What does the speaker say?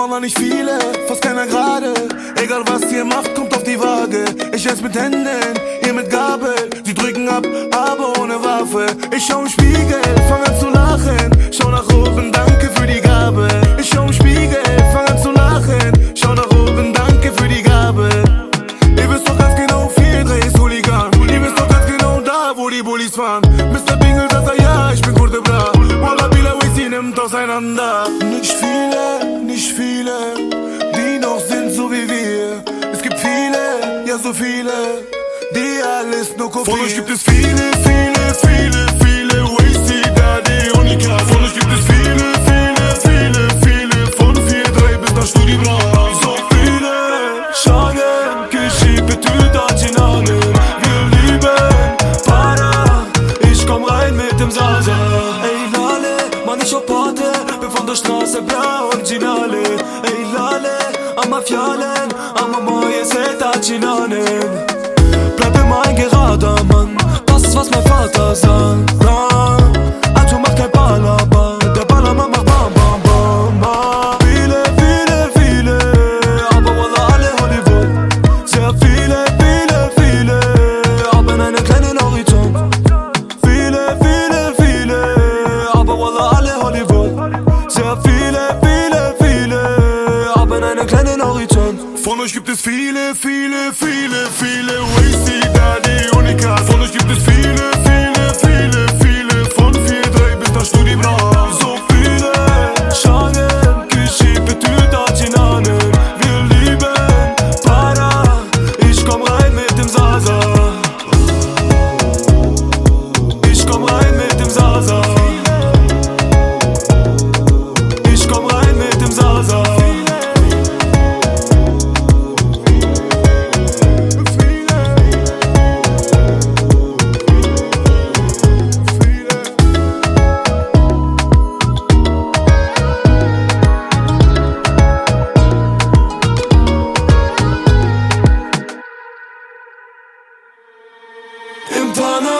aber nicht viele, fast keiner gerade. Egal was ihr macht, kommt auf die Waage. Ich ess mit Händen, ihr mit Gabel. Sie drücken ab, aber ohne Waffe. Ich schau im Spiegel, fang an zu lachen. Schau nach oben, danke für die Gabe. Ich schau im Spiegel, fang an zu lachen. Schau nach oben, danke für die Gabe. Ihr wisst doch ganz genau, viel Dreh ist Hooligan. Ihr wisst doch ganz genau da, wo die Bullies fahren. Mr. Bingle sagt er ja, ich bin Kurte Bra. Walla Bila sie nimmt auseinander. Nicht viele, nicht viele, die noch sind so wie wir. Es gibt viele, ja so viele, die alles nur kopieren. Von euch gibt es viele, viele, viele, viele Wasty Daddy Unika. Von euch gibt es viele, viele, viele, viele, von 4-3 bis nach Studi Bra. So viele, Schaden, geschieht betüt Arginale. Wir lieben Para, ich komm rein mit dem Sasa. një qopate Për fond është nase bja originale. E lale, ama fjalen Ama moje se ta qinanen. Plepe ma nge gata man Pas vas me fata zan. Von euch gibt es viele, viele, viele, viele Havana,